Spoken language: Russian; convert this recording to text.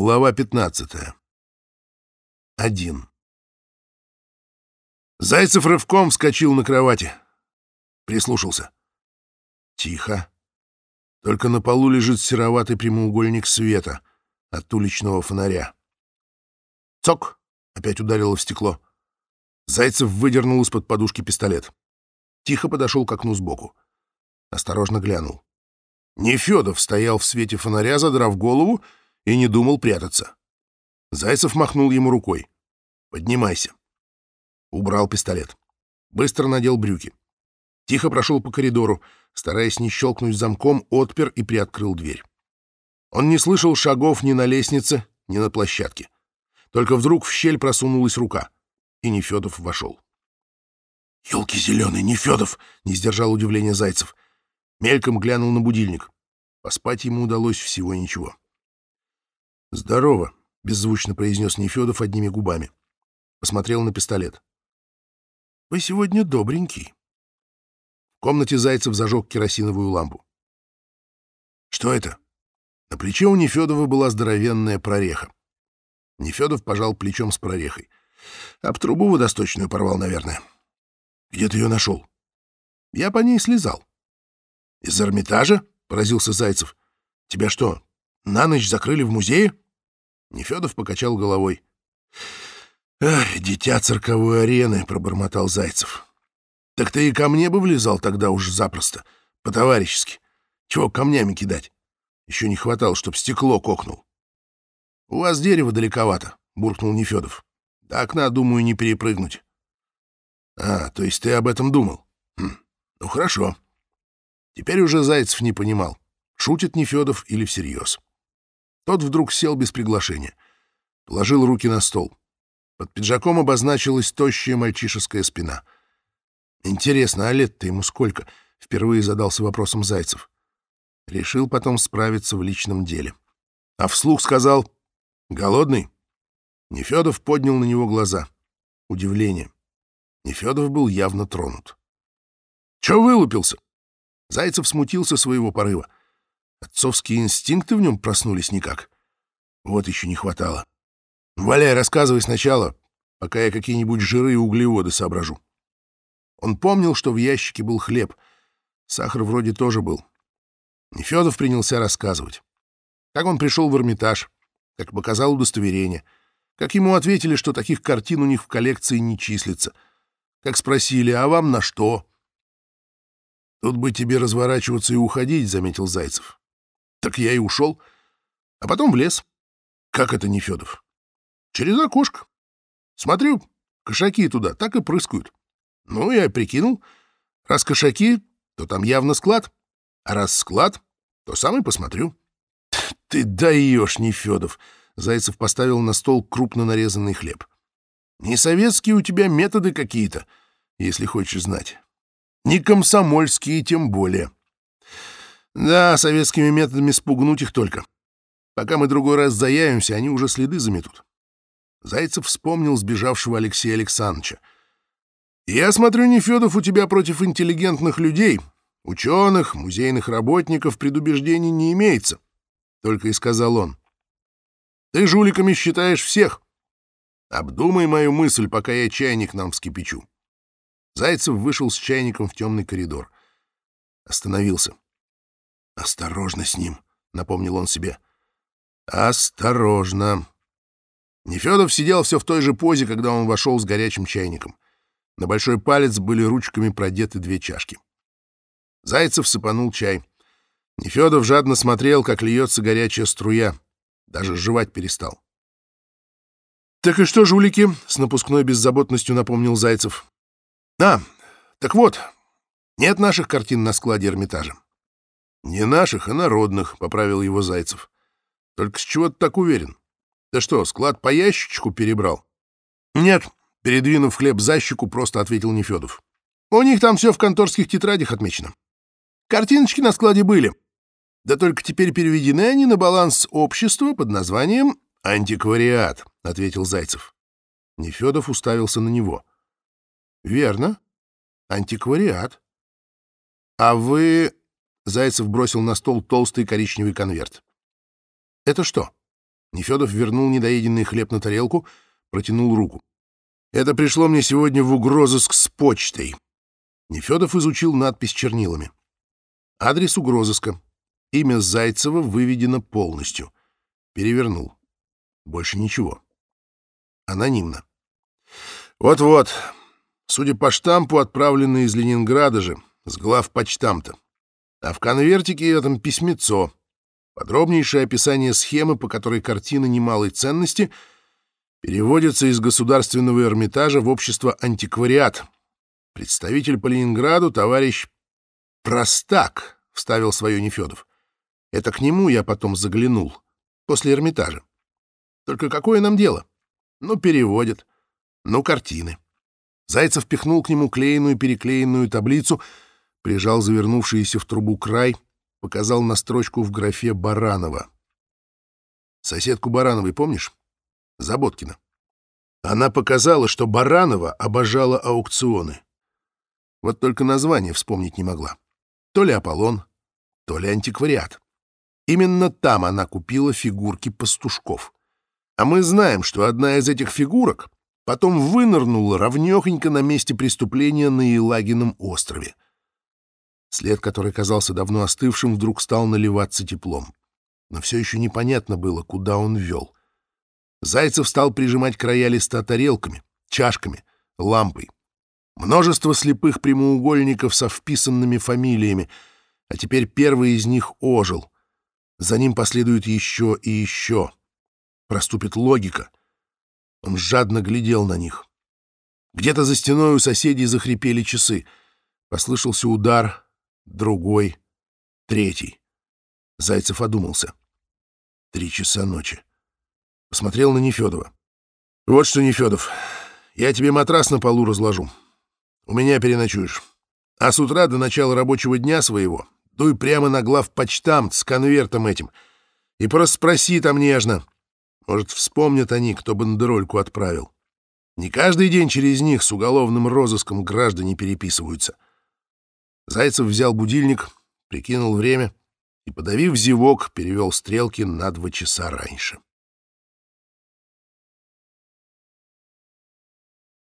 Глава 15. Один. Зайцев рывком вскочил на кровати. Прислушался. Тихо. Только на полу лежит сероватый прямоугольник света от уличного фонаря. Цок! Опять ударило в стекло. Зайцев выдернул из-под подушки пистолет. Тихо подошел к окну сбоку. Осторожно глянул. Нефедов стоял в свете фонаря, задрав голову, и не думал прятаться. Зайцев махнул ему рукой. «Поднимайся». Убрал пистолет. Быстро надел брюки. Тихо прошел по коридору, стараясь не щелкнуть замком, отпер и приоткрыл дверь. Он не слышал шагов ни на лестнице, ни на площадке. Только вдруг в щель просунулась рука, и Нефедов вошел. «Елки зеленые, Нефедов!» — не сдержал удивления Зайцев. Мельком глянул на будильник. Поспать ему удалось всего ничего. «Здорово», — беззвучно произнес Нефедов одними губами. Посмотрел на пистолет. «Вы сегодня добренький». В комнате Зайцев зажег керосиновую лампу. «Что это?» На плече у Нефедова была здоровенная прореха. Нефедов пожал плечом с прорехой. Об трубу водосточную порвал, наверное. «Где ты ее нашел?» «Я по ней слезал». «Из Эрмитажа?» — поразился Зайцев. «Тебя что, на ночь закрыли в музее?» Нефедов покачал головой. «Эх, дитя цирковой арены», — пробормотал Зайцев. «Так ты и ко мне бы влезал тогда уж запросто, по-товарищески. Чего камнями кидать? Еще не хватало, чтоб стекло кокнул». «У вас дерево далековато», — буркнул Нефедов. «До окна, думаю, не перепрыгнуть». «А, то есть ты об этом думал? Хм, ну хорошо». Теперь уже Зайцев не понимал, шутит Нефедов или всерьез. Тот вдруг сел без приглашения. Положил руки на стол. Под пиджаком обозначилась тощая мальчишеская спина. «Интересно, а лет-то ему сколько?» — впервые задался вопросом Зайцев. Решил потом справиться в личном деле. А вслух сказал «Голодный?» Нефедов поднял на него глаза. Удивление. Нефедов был явно тронут. «Чё вылупился?» Зайцев смутился своего порыва. Отцовские инстинкты в нем проснулись никак. Вот еще не хватало. Валяй, рассказывай сначала, пока я какие-нибудь жиры и углеводы соображу. Он помнил, что в ящике был хлеб. Сахар вроде тоже был. Нефедов принялся рассказывать. Как он пришел в Эрмитаж, как показал удостоверение, как ему ответили, что таких картин у них в коллекции не числится, как спросили, а вам на что? «Тут бы тебе разворачиваться и уходить», — заметил Зайцев. Так я и ушел. А потом в лес. Как это не Федов? Через окошко. Смотрю, кошаки туда так и прыскают. Ну, я прикинул, раз кошаки, то там явно склад. А раз склад, то сам и посмотрю. Ты даешь, Нефедов. Зайцев поставил на стол крупно нарезанный хлеб. Не советские у тебя методы какие-то, если хочешь знать. Не комсомольские тем более. Да, советскими методами спугнуть их только. Пока мы другой раз заявимся, они уже следы заметут. Зайцев вспомнил сбежавшего Алексея Александровича. «Я смотрю, Нефедов, у тебя против интеллигентных людей, ученых, музейных работников предубеждений не имеется», — только и сказал он. «Ты жуликами считаешь всех. Обдумай мою мысль, пока я чайник нам вскипячу». Зайцев вышел с чайником в темный коридор. Остановился. «Осторожно с ним», — напомнил он себе. «Осторожно». Нефедов сидел все в той же позе, когда он вошел с горячим чайником. На большой палец были ручками продеты две чашки. Зайцев сыпанул чай. Нефедов жадно смотрел, как льется горячая струя. Даже жевать перестал. «Так и что, жулики?» — с напускной беззаботностью напомнил Зайцев. «А, так вот, нет наших картин на складе Эрмитажа. «Не наших, а народных», — поправил его Зайцев. «Только с чего ты так уверен? Ты что, склад по ящичку перебрал?» «Нет», — передвинув хлеб за щеку, просто ответил Нефедов. «У них там все в конторских тетрадях отмечено. Картиночки на складе были. Да только теперь переведены они на баланс общества под названием «Антиквариат», — ответил Зайцев. Нефедов уставился на него. «Верно. Антиквариат. А вы Зайцев бросил на стол толстый коричневый конверт. «Это что?» Нефедов вернул недоеденный хлеб на тарелку, протянул руку. «Это пришло мне сегодня в угрозыск с почтой». Нефедов изучил надпись чернилами. Адрес угрозыска. Имя Зайцева выведено полностью. Перевернул. Больше ничего. Анонимно. Вот-вот. Судя по штампу, отправленный из Ленинграда же, с глав почтамта. А в конвертике этом письмецо. Подробнейшее описание схемы, по которой картина немалой ценности переводится из Государственного Эрмитажа в общество «Антиквариат». Представитель по Ленинграду, товарищ Простак, вставил свое Нефедов. Это к нему я потом заглянул, после Эрмитажа. Только какое нам дело? Ну, переводят. Ну, картины. Зайцев пихнул к нему клеенную переклеенную таблицу, прижал завернувшийся в трубу край, показал на строчку в графе Баранова. Соседку Барановой помнишь? Заботкина. Она показала, что Баранова обожала аукционы. Вот только название вспомнить не могла. То ли Аполлон, то ли антиквариат. Именно там она купила фигурки пастушков. А мы знаем, что одна из этих фигурок потом вынырнула ровнёхонько на месте преступления на Елагином острове. След, который казался давно остывшим, вдруг стал наливаться теплом. Но все еще непонятно было, куда он вел. Зайцев стал прижимать края листа тарелками, чашками, лампой. Множество слепых прямоугольников со вписанными фамилиями, а теперь первый из них ожил. За ним последует еще и еще. Проступит логика. Он жадно глядел на них. Где-то за стеной у соседей захрипели часы. Послышался удар, другой, третий. Зайцев одумался. Три часа ночи. Посмотрел на Нефедова. «Вот что, Нефедов, я тебе матрас на полу разложу. У меня переночуешь. А с утра до начала рабочего дня своего дуй прямо на главпочтамт с конвертом этим и просто спроси там нежно. Может, вспомнят они, кто бандерольку отправил. Не каждый день через них с уголовным розыском граждане переписываются». Зайцев взял будильник, прикинул время и, подавив зевок, перевел стрелки на два часа раньше.